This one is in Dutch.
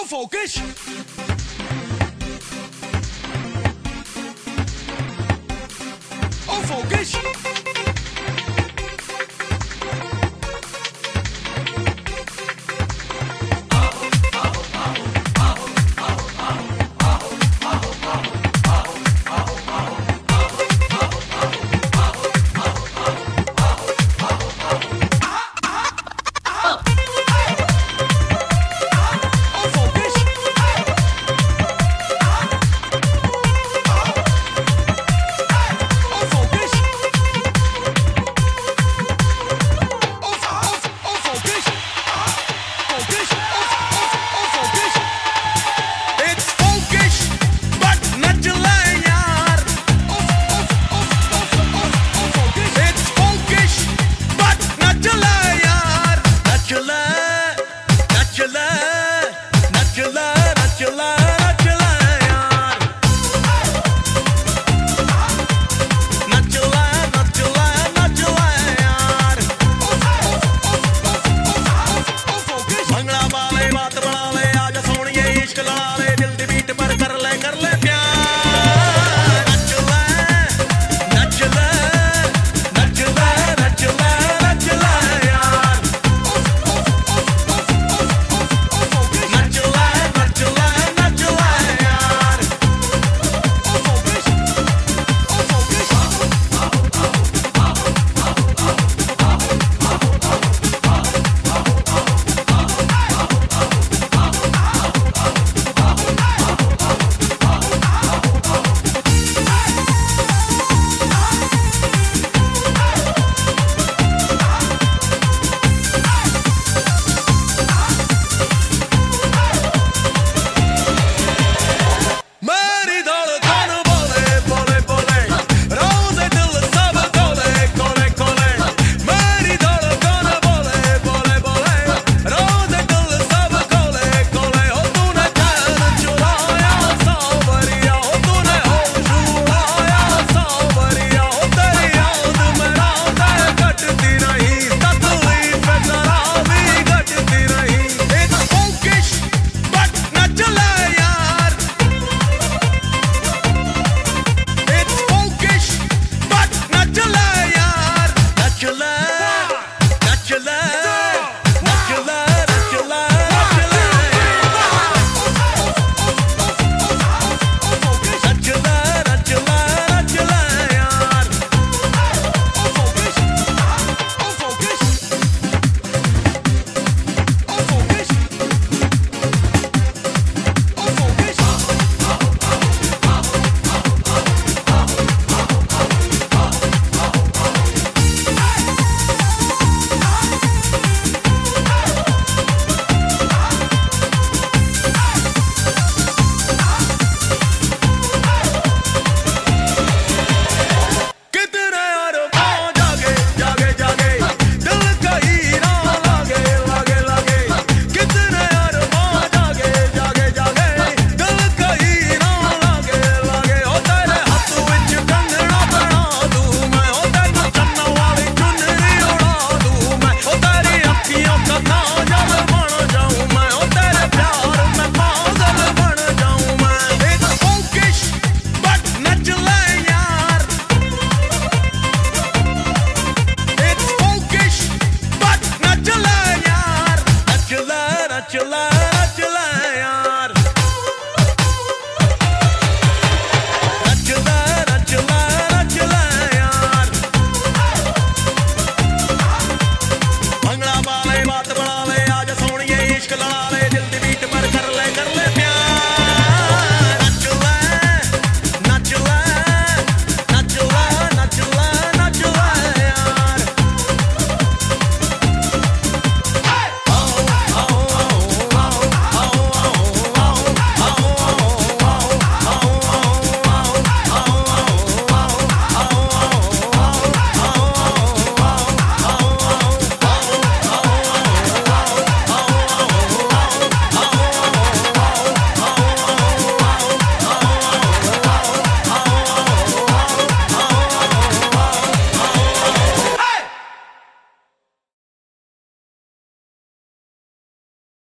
Oh, focus. Oh, focus. ਨਿਕਲਾ